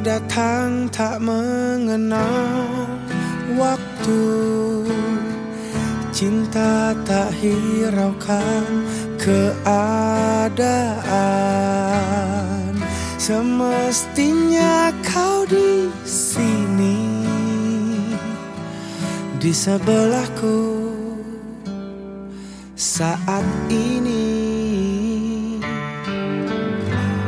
datang tak mengenal waktu. Cinta tak hiraukan keadaan. Semestinya kau di sini Di sebelahku. Saat ini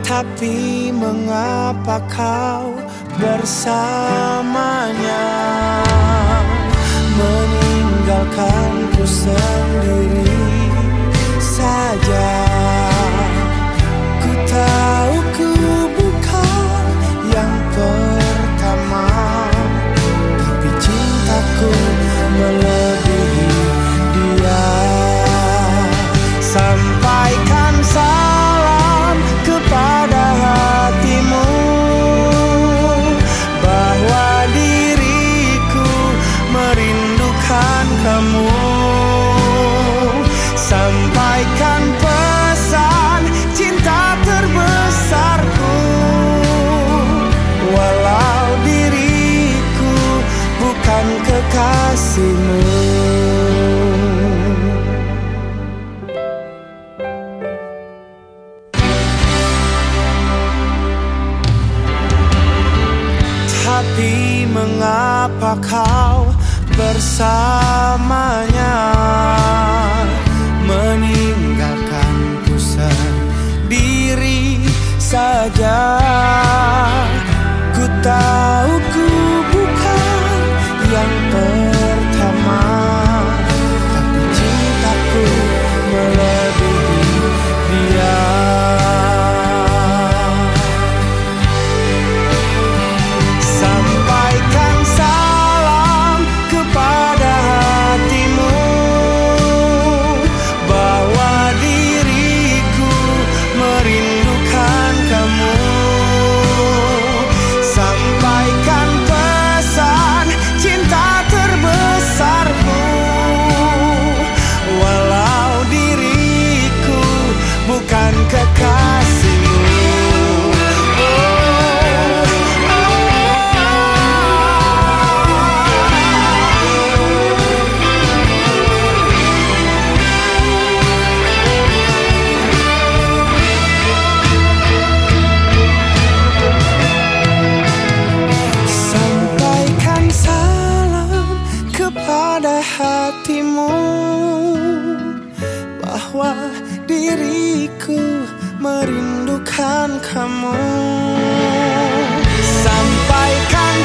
tapi mengapa kau bersamanya? Meninggalkanku sendiri Tapi mengapa kau bersamanya Bahwa diriku merindukan kamu. Sampaikan